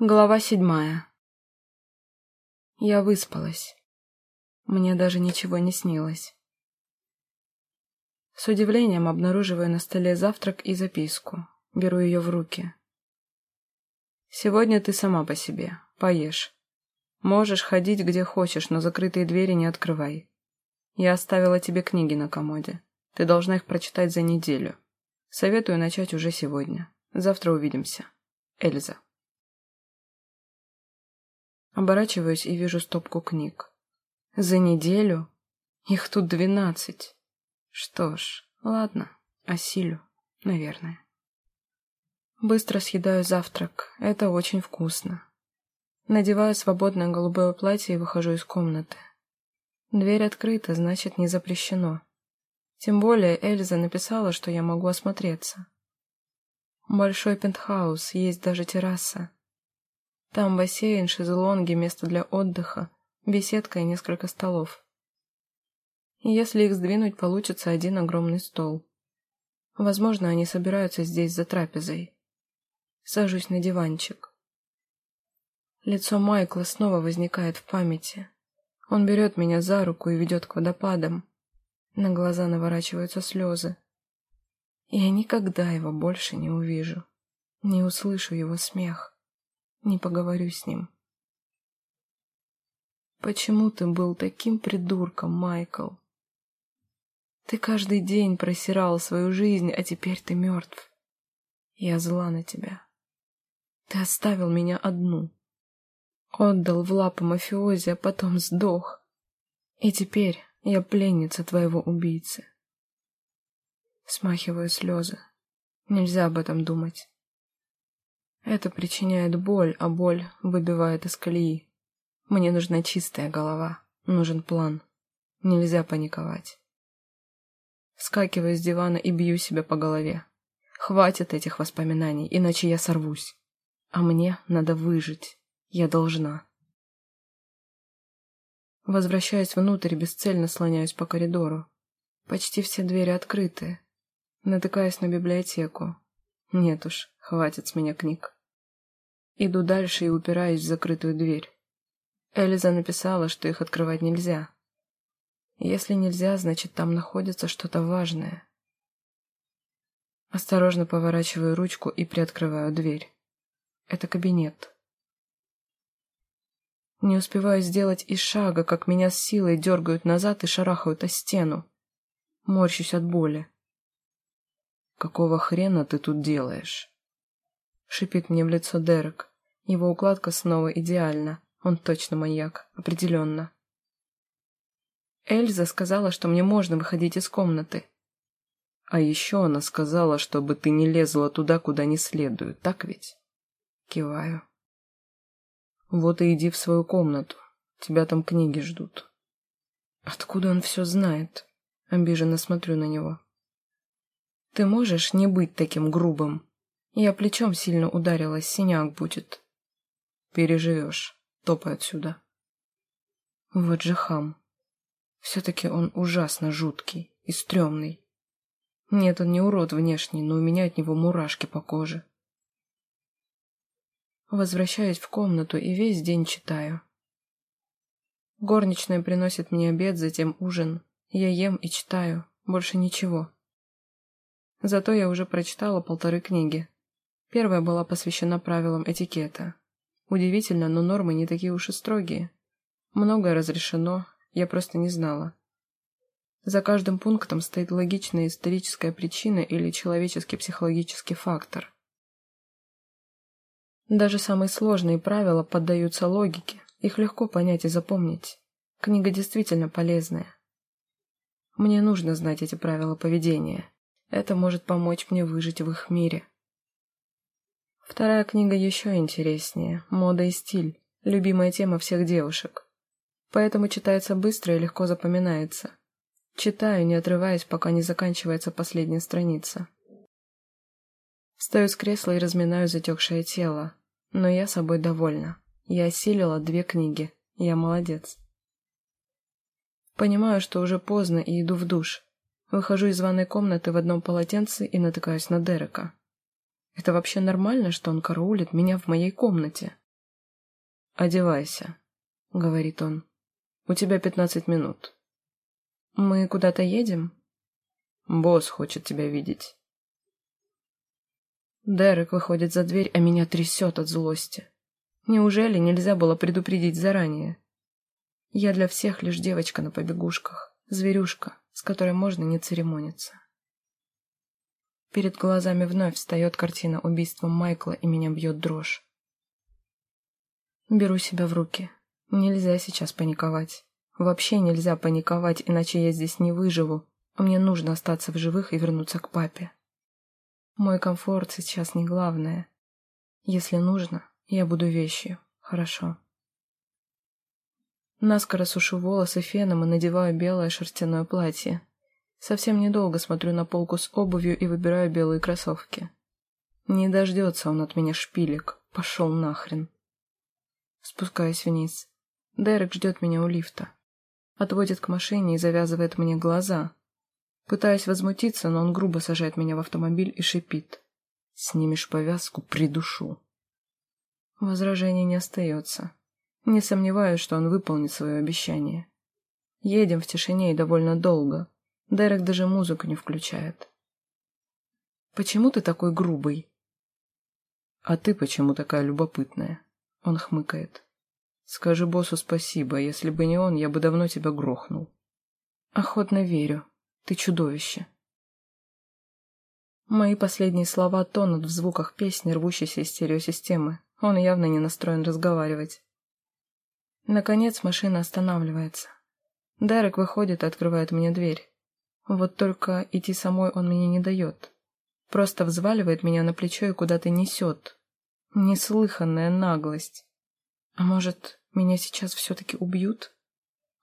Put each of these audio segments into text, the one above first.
Глава седьмая. Я выспалась. Мне даже ничего не снилось. С удивлением обнаруживаю на столе завтрак и записку. Беру ее в руки. «Сегодня ты сама по себе. Поешь. Можешь ходить где хочешь, но закрытые двери не открывай. Я оставила тебе книги на комоде. Ты должна их прочитать за неделю. Советую начать уже сегодня. Завтра увидимся. Эльза». Оборачиваюсь и вижу стопку книг. За неделю? Их тут двенадцать. Что ж, ладно, осилю, наверное. Быстро съедаю завтрак, это очень вкусно. Надеваю свободное голубое платье и выхожу из комнаты. Дверь открыта, значит, не запрещено. Тем более Эльза написала, что я могу осмотреться. Большой пентхаус, есть даже терраса. Там бассейн, шезлонги, место для отдыха, беседка и несколько столов. И если их сдвинуть, получится один огромный стол. Возможно, они собираются здесь за трапезой. Сажусь на диванчик. Лицо Майкла снова возникает в памяти. Он берет меня за руку и ведет к водопадам. На глаза наворачиваются слезы. Я никогда его больше не увижу. Не услышу его смех не поговорю с ним. Почему ты был таким придурком, Майкл? Ты каждый день просирал свою жизнь, а теперь ты мертв. Я зла на тебя. Ты оставил меня одну. Отдал в лапы мафиози, а потом сдох. И теперь я пленница твоего убийцы. Смахиваю слезы. Нельзя об этом думать. Это причиняет боль, а боль выбивает из колеи. Мне нужна чистая голова, нужен план. Нельзя паниковать. Вскакиваю с дивана и бью себя по голове. Хватит этих воспоминаний, иначе я сорвусь. А мне надо выжить. Я должна. Возвращаясь внутрь, бесцельно слоняюсь по коридору. Почти все двери открыты. Натыкаюсь на библиотеку. Нет уж, хватит с меня книг. Иду дальше и упираюсь в закрытую дверь. Элиза написала, что их открывать нельзя. Если нельзя, значит, там находится что-то важное. Осторожно поворачиваю ручку и приоткрываю дверь. Это кабинет. Не успеваю сделать и шага, как меня с силой дергают назад и шарахают о стену. Морщусь от боли. «Какого хрена ты тут делаешь?» Шипит мне в лицо Дерек. Его укладка снова идеальна. Он точно маньяк. Определенно. Эльза сказала, что мне можно выходить из комнаты. А еще она сказала, чтобы ты не лезла туда, куда не следует, так ведь? Киваю. Вот и иди в свою комнату. Тебя там книги ждут. Откуда он все знает? Обиженно смотрю на него. Ты можешь не быть таким грубым? Я плечом сильно ударилась, синяк будет. Переживешь. Топай отсюда. Вот же хам. Все-таки он ужасно жуткий и стрёмный. Нет, он не урод внешний, но у меня от него мурашки по коже. Возвращаюсь в комнату и весь день читаю. Горничная приносит мне обед, затем ужин. Я ем и читаю. Больше ничего. Зато я уже прочитала полторы книги. Первая была посвящена правилам этикета. Удивительно, но нормы не такие уж и строгие. Многое разрешено, я просто не знала. За каждым пунктом стоит логичная историческая причина или человеческий психологический фактор. Даже самые сложные правила поддаются логике, их легко понять и запомнить. Книга действительно полезная. Мне нужно знать эти правила поведения. Это может помочь мне выжить в их мире. Вторая книга еще интереснее. Мода и стиль. Любимая тема всех девушек. Поэтому читается быстро и легко запоминается. Читаю, не отрываясь, пока не заканчивается последняя страница. Встаю с кресла и разминаю затекшее тело. Но я собой довольна. Я осилила две книги. Я молодец. Понимаю, что уже поздно и иду в душ. Выхожу из ванной комнаты в одном полотенце и натыкаюсь на Дерека. Это вообще нормально, что он караулит меня в моей комнате? «Одевайся», — говорит он. «У тебя пятнадцать минут». «Мы куда-то едем?» «Босс хочет тебя видеть». Дерек выходит за дверь, а меня трясет от злости. Неужели нельзя было предупредить заранее? Я для всех лишь девочка на побегушках, зверюшка, с которой можно не церемониться. Перед глазами вновь встает картина убийства Майкла, и меня бьет дрожь. Беру себя в руки. Нельзя сейчас паниковать. Вообще нельзя паниковать, иначе я здесь не выживу, мне нужно остаться в живых и вернуться к папе. Мой комфорт сейчас не главное. Если нужно, я буду вещью. Хорошо. Наскоро сушу волосы феном и надеваю белое шерстяное платье. Совсем недолго смотрю на полку с обувью и выбираю белые кроссовки. Не дождется он от меня шпилек. Пошел нахрен. Спускаюсь вниз. Дерек ждет меня у лифта. Отводит к машине и завязывает мне глаза. Пытаюсь возмутиться, но он грубо сажает меня в автомобиль и шипит. «Снимешь повязку, придушу». Возражений не остается. Не сомневаюсь, что он выполнит свое обещание. Едем в тишине и довольно долго. Дерек даже музыку не включает. «Почему ты такой грубый?» «А ты почему такая любопытная?» Он хмыкает. «Скажи боссу спасибо. Если бы не он, я бы давно тебя грохнул». «Охотно верю. Ты чудовище». Мои последние слова тонут в звуках песни, рвущейся из стереосистемы. Он явно не настроен разговаривать. Наконец машина останавливается. Дерек выходит и открывает мне дверь. Вот только идти самой он мне не дает. Просто взваливает меня на плечо и куда-то несет. Неслыханная наглость. А может, меня сейчас все-таки убьют?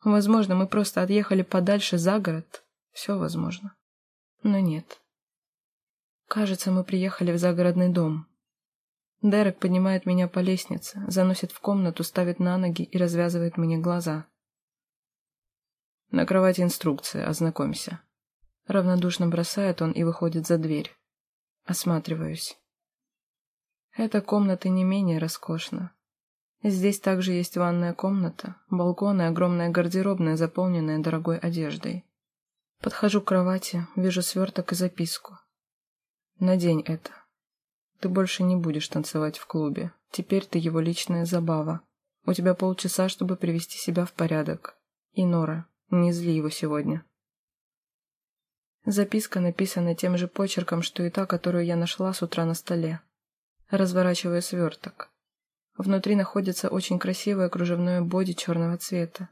Возможно, мы просто отъехали подальше за город. Все возможно. Но нет. Кажется, мы приехали в загородный дом. Дерек поднимает меня по лестнице, заносит в комнату, ставит на ноги и развязывает мне глаза. На кровати инструкция, ознакомься. Равнодушно бросает он и выходит за дверь. Осматриваюсь. Эта комната не менее роскошна. Здесь также есть ванная комната, балкон и огромная гардеробная, заполненная дорогой одеждой. Подхожу к кровати, вижу сверток и записку. Надень это. Ты больше не будешь танцевать в клубе. Теперь ты его личная забава. У тебя полчаса, чтобы привести себя в порядок. И, Нора, не зли его сегодня. Записка написана тем же почерком, что и та, которую я нашла с утра на столе. Разворачиваю сверток. Внутри находится очень красивое кружевное боди черного цвета.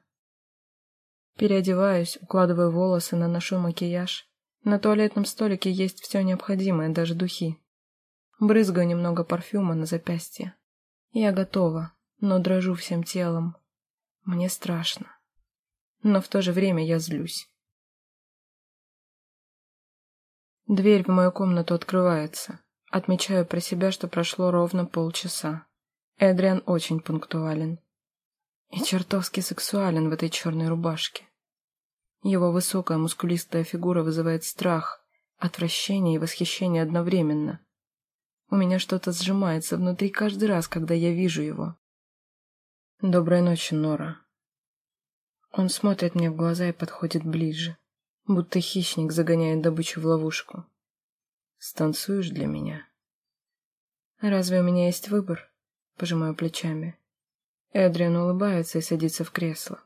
Переодеваюсь, укладываю волосы, наношу макияж. На туалетном столике есть все необходимое, даже духи. Брызгаю немного парфюма на запястье. Я готова, но дрожу всем телом. Мне страшно. Но в то же время я злюсь. Дверь в мою комнату открывается. Отмечаю про себя, что прошло ровно полчаса. Эдриан очень пунктуален. И чертовски сексуален в этой черной рубашке. Его высокая мускулистая фигура вызывает страх, отвращение и восхищение одновременно. У меня что-то сжимается внутри каждый раз, когда я вижу его. «Доброй ночи, Нора». Он смотрит мне в глаза и подходит ближе, будто хищник загоняет добычу в ловушку. «Станцуешь для меня?» «Разве у меня есть выбор?» Пожимаю плечами. Эдриан улыбается и садится в кресло.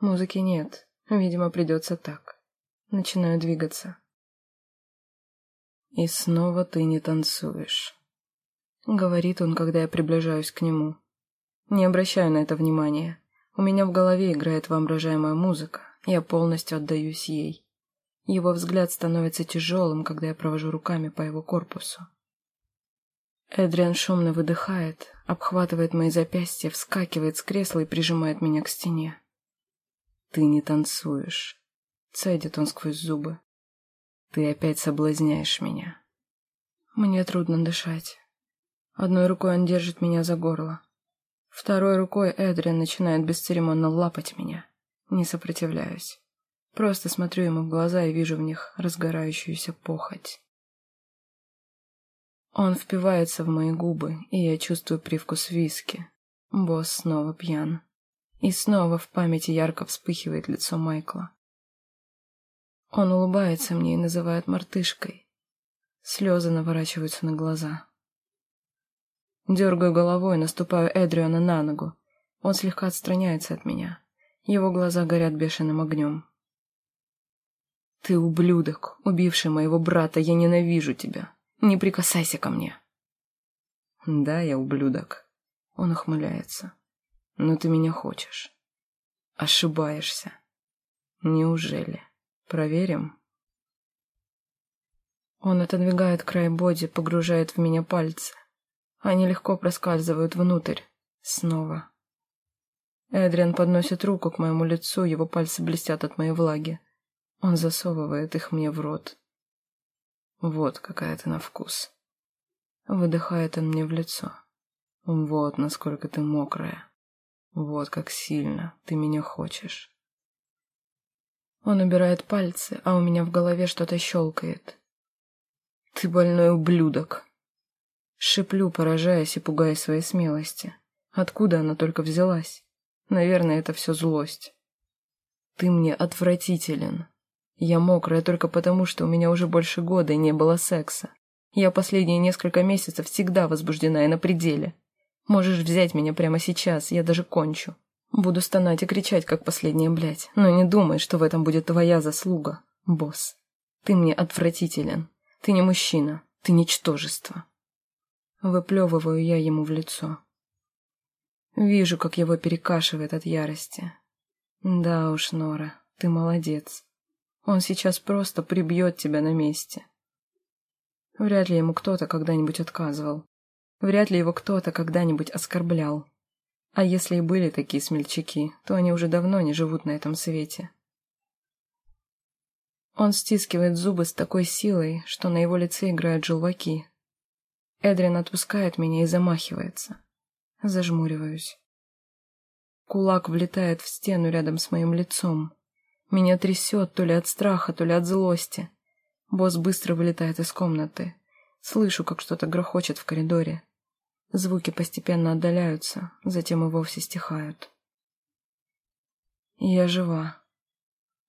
Музыки нет, видимо, придется так. Начинаю двигаться. «И снова ты не танцуешь». — говорит он, когда я приближаюсь к нему. Не обращаю на это внимания. У меня в голове играет воображаемая музыка, я полностью отдаюсь ей. Его взгляд становится тяжелым, когда я провожу руками по его корпусу. Эдриан шумно выдыхает, обхватывает мои запястья, вскакивает с кресла и прижимает меня к стене. «Ты не танцуешь», — цедит он сквозь зубы. «Ты опять соблазняешь меня». Мне трудно дышать. Одной рукой он держит меня за горло. Второй рукой Эдриан начинает бесцеремонно лапать меня. Не сопротивляюсь. Просто смотрю ему в глаза и вижу в них разгорающуюся похоть. Он впивается в мои губы, и я чувствую привкус виски. Босс снова пьян. И снова в памяти ярко вспыхивает лицо Майкла. Он улыбается мне и называет мартышкой. Слезы наворачиваются на глаза. Дергаю головой, наступаю Эдриана на ногу. Он слегка отстраняется от меня. Его глаза горят бешеным огнем. «Ты ублюдок, убивший моего брата, я ненавижу тебя. Не прикасайся ко мне». «Да, я ублюдок», — он ухмыляется. «Но ты меня хочешь». «Ошибаешься». «Неужели? Проверим?» Он отодвигает край боди, погружает в меня пальцы. Они легко проскальзывают внутрь. Снова. Эдриан подносит руку к моему лицу, его пальцы блестят от моей влаги. Он засовывает их мне в рот. Вот какая ты на вкус. Выдыхает он мне в лицо. Вот насколько ты мокрая. Вот как сильно ты меня хочешь. Он убирает пальцы, а у меня в голове что-то щелкает. Ты больной ублюдок. Шиплю, поражаясь и пугаясь своей смелости. Откуда она только взялась? Наверное, это все злость. Ты мне отвратителен. Я мокрая только потому, что у меня уже больше года не было секса. Я последние несколько месяцев всегда возбуждена и на пределе. Можешь взять меня прямо сейчас, я даже кончу. Буду стонать и кричать, как последняя блядь. Но не думай, что в этом будет твоя заслуга, босс. Ты мне отвратителен. Ты не мужчина. Ты ничтожество. Выплевываю я ему в лицо. Вижу, как его перекашивает от ярости. Да уж, Нора, ты молодец. Он сейчас просто прибьет тебя на месте. Вряд ли ему кто-то когда-нибудь отказывал. Вряд ли его кто-то когда-нибудь оскорблял. А если и были такие смельчаки, то они уже давно не живут на этом свете. Он стискивает зубы с такой силой, что на его лице играют желваки. Эдрин отпускает меня и замахивается. Зажмуриваюсь. Кулак влетает в стену рядом с моим лицом. Меня трясет то ли от страха, то ли от злости. Босс быстро вылетает из комнаты. Слышу, как что-то грохочет в коридоре. Звуки постепенно отдаляются, затем и вовсе стихают. Я жива.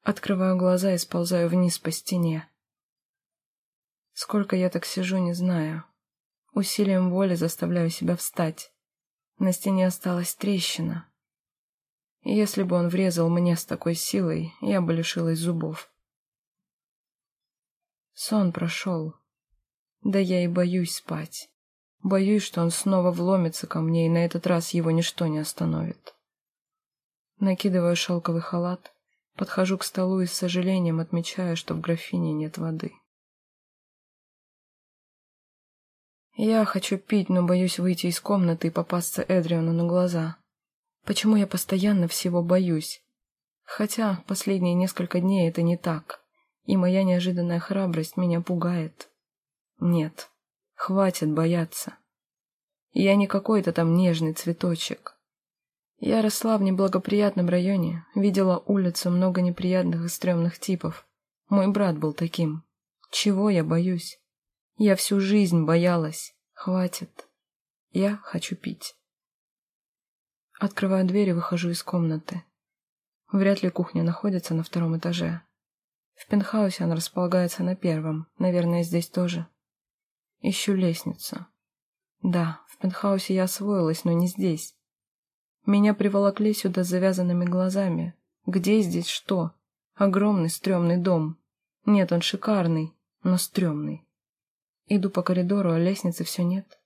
Открываю глаза и сползаю вниз по стене. Сколько я так сижу, не знаю. Усилием воли заставляю себя встать. На стене осталась трещина. Если бы он врезал мне с такой силой, я бы лишилась зубов. Сон прошел. Да я и боюсь спать. Боюсь, что он снова вломится ко мне, и на этот раз его ничто не остановит. Накидываю шелковый халат, подхожу к столу и с сожалением отмечаю, что в графине нет воды. Я хочу пить, но боюсь выйти из комнаты и попасться Эдриану на глаза. Почему я постоянно всего боюсь? Хотя последние несколько дней это не так, и моя неожиданная храбрость меня пугает. Нет, хватит бояться. Я не какой-то там нежный цветочек. Я росла в неблагоприятном районе, видела улицу много неприятных и стрёмных типов. Мой брат был таким. Чего я боюсь? Я всю жизнь боялась. Хватит. Я хочу пить. Открываю дверь и выхожу из комнаты. Вряд ли кухня находится на втором этаже. В пентхаусе она располагается на первом. Наверное, здесь тоже. Ищу лестницу. Да, в пентхаусе я освоилась, но не здесь. Меня приволокли сюда с завязанными глазами. Где здесь что? Огромный стрёмный дом. Нет, он шикарный, но стрёмный. Иду по коридору, а лестницы все нет.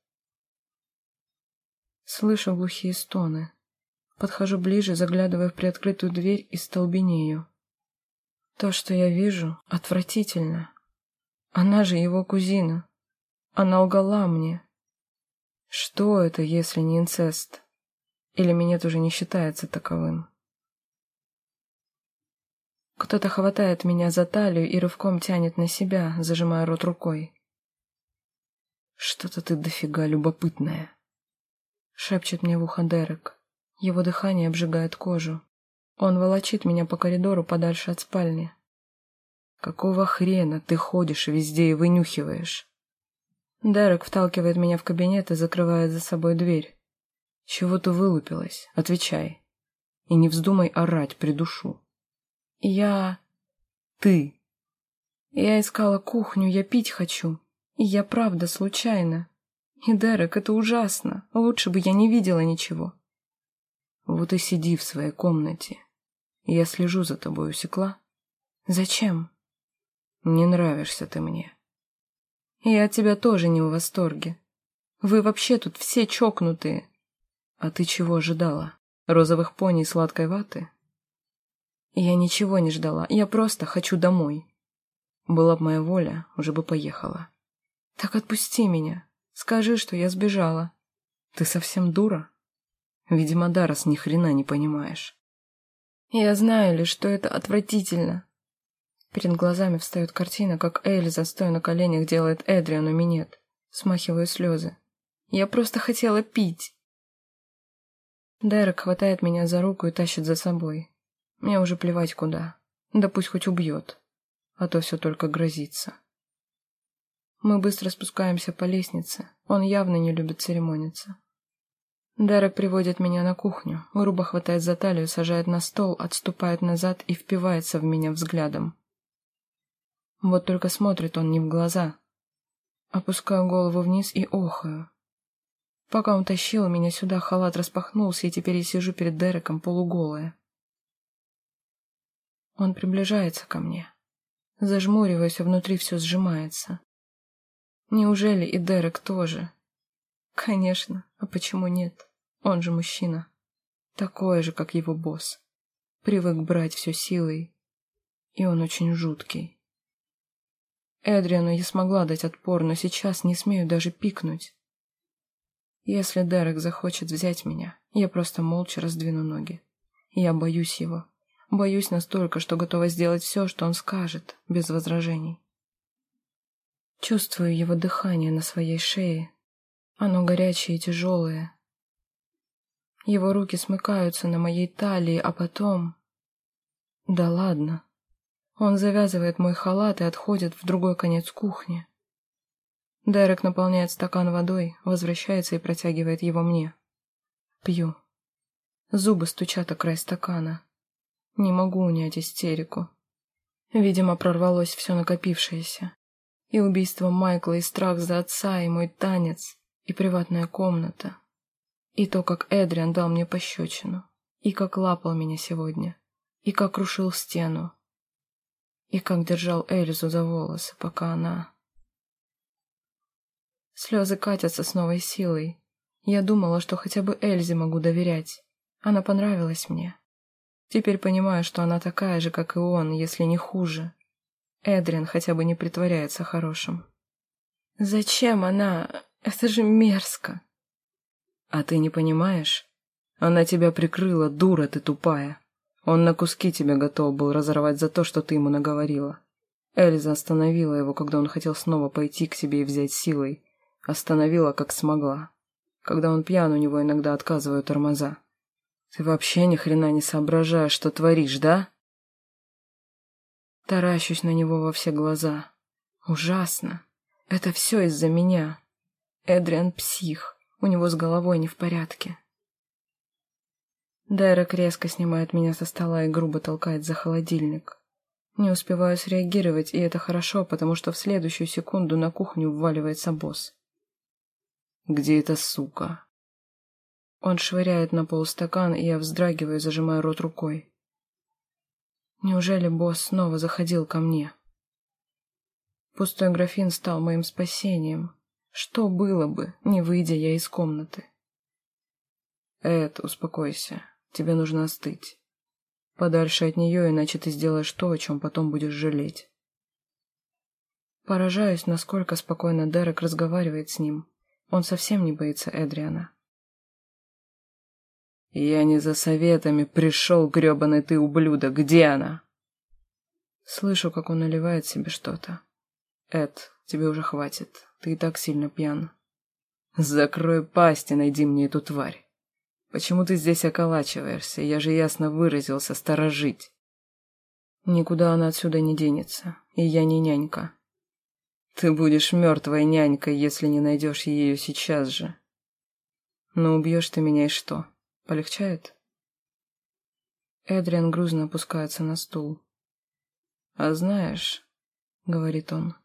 Слышу глухие стоны. Подхожу ближе, заглядывая в приоткрытую дверь и столбенею. То, что я вижу, отвратительно. Она же его кузина. Она лгала мне. Что это, если не инцест? Или минет уже не считается таковым? Кто-то хватает меня за талию и рывком тянет на себя, зажимая рот рукой. «Что-то ты дофига любопытная», — шепчет мне в ухо Дерек. Его дыхание обжигает кожу. Он волочит меня по коридору подальше от спальни. «Какого хрена ты ходишь везде и вынюхиваешь?» Дерек вталкивает меня в кабинет и закрывает за собой дверь. Чего ты вылупилась? Отвечай. И не вздумай орать, придушу. Я... Ты. Я искала кухню, я пить хочу. И я правда случайно. И, Дерек, это ужасно. Лучше бы я не видела ничего. Вот и сиди в своей комнате. Я слежу за тобой, усекла? Зачем? Не нравишься ты мне. И от тебя тоже не в восторге. Вы вообще тут все чокнутые. А ты чего ожидала? Розовых пони и сладкой ваты? Я ничего не ждала, я просто хочу домой. Была б моя воля, уже бы поехала. Так отпусти меня. Скажи, что я сбежала. Ты совсем дура? Видимо, Дарос ни хрена не понимаешь. Я знаю лишь, что это отвратительно. Перед глазами встает картина, как Эльза, стоя на коленях, делает Эдриану минет. Смахиваю слезы. Я просто хотела пить. Дерек хватает меня за руку и тащит за собой. Мне уже плевать куда. Да пусть хоть убьет. А то все только грозится. Мы быстро спускаемся по лестнице. Он явно не любит церемониться. Дерек приводит меня на кухню, грубо хватает за талию, сажает на стол, отступает назад и впивается в меня взглядом. Вот только смотрит он не в глаза. Опускаю голову вниз и охаю. Пока он тащил меня сюда, халат распахнулся, и теперь я сижу перед Дереком полуголая. Он приближается ко мне. Зажмуриваясь, а внутри все сжимается. Неужели и Дерек тоже? Конечно, а почему нет? Он же мужчина. Такой же, как его босс. Привык брать все силой. И он очень жуткий. Эдриану я смогла дать отпор, но сейчас не смею даже пикнуть. Если Дерек захочет взять меня, я просто молча раздвину ноги. Я боюсь его. Боюсь настолько, что готова сделать все, что он скажет, без возражений. Чувствую его дыхание на своей шее. Оно горячее и тяжелое. Его руки смыкаются на моей талии, а потом... Да ладно. Он завязывает мой халат и отходит в другой конец кухни. Дерек наполняет стакан водой, возвращается и протягивает его мне. Пью. Зубы стучат о край стакана. Не могу унять истерику. Видимо, прорвалось все накопившееся. И убийство Майкла, и страх за отца, и мой танец, и приватная комната. И то, как Эдриан дал мне пощечину, и как лапал меня сегодня, и как рушил стену, и как держал Эльзу за волосы, пока она... Слезы катятся с новой силой. Я думала, что хотя бы Эльзе могу доверять. Она понравилась мне. Теперь понимаю, что она такая же, как и он, если не хуже. Эдриан хотя бы не притворяется хорошим. Зачем она? Это же мерзко. А ты не понимаешь? Она тебя прикрыла, дура ты тупая. Он на куски тебя готов был разорвать за то, что ты ему наговорила. Эльза остановила его, когда он хотел снова пойти к тебе и взять силой. Остановила, как смогла. Когда он пьян, у него иногда отказывают тормоза. Ты вообще ни хрена не соображаешь, что творишь, да? Таращусь на него во все глаза. Ужасно. Это все из-за меня. Эдриан псих. У него с головой не в порядке. Дайрек резко снимает меня со стола и грубо толкает за холодильник. Не успеваю среагировать, и это хорошо, потому что в следующую секунду на кухню вваливается босс. «Где эта сука?» Он швыряет на пол стакан, и я вздрагиваю, зажимая рот рукой. Неужели босс снова заходил ко мне? Пустой графин стал моим спасением. Что было бы, не выйдя я из комнаты? Эд, успокойся. Тебе нужно остыть. Подальше от нее, иначе ты сделаешь то, о чем потом будешь жалеть. Поражаюсь, насколько спокойно Дерек разговаривает с ним. Он совсем не боится Эдриана. «Я не за советами пришел, гребаный ты ублюдок. Где она?» Слышу, как он наливает себе что-то. «Эд, тебе уже хватит. Ты и так сильно пьян. Закрой пасть и найди мне эту тварь». Почему ты здесь околачиваешься? Я же ясно выразился, сторожить. Никуда она отсюда не денется, и я не нянька. Ты будешь мертвой нянькой, если не найдешь ее сейчас же. Но убьешь ты меня и что? Полегчает? Эдриан грузно опускается на стул. «А знаешь, — говорит он, —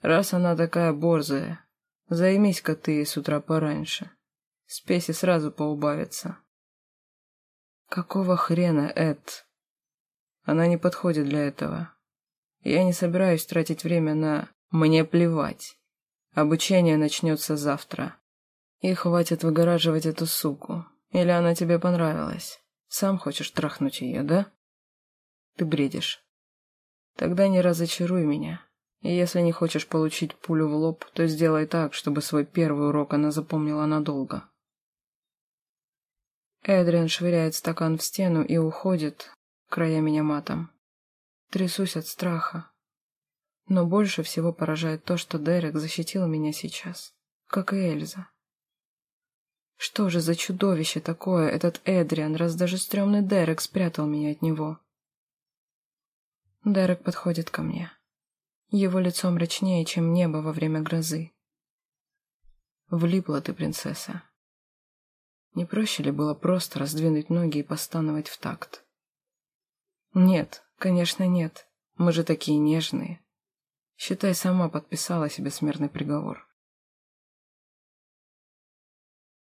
раз она такая борзая, займись-ка ты с утра пораньше. Спеси сразу поубавится». «Какого хрена, Эд?» «Она не подходит для этого. Я не собираюсь тратить время на «мне плевать». Обучение начнется завтра. И хватит выгораживать эту суку. Или она тебе понравилась? Сам хочешь трахнуть ее, да? Ты бредишь. Тогда не разочаруй меня. И если не хочешь получить пулю в лоб, то сделай так, чтобы свой первый урок она запомнила надолго. Эдриан швыряет стакан в стену и уходит, края меня матом. Трясусь от страха. Но больше всего поражает то, что Дерек защитил меня сейчас, как и Эльза. Что же за чудовище такое этот Эдриан, раз даже стрёмный Дерек спрятал меня от него? Дерек подходит ко мне. Его лицо мрачнее, чем небо во время грозы. Влипла ты, принцесса. Не проще ли было просто раздвинуть ноги и постановать в такт? Нет, конечно, нет. Мы же такие нежные. Считай, сама подписала себе смертный приговор.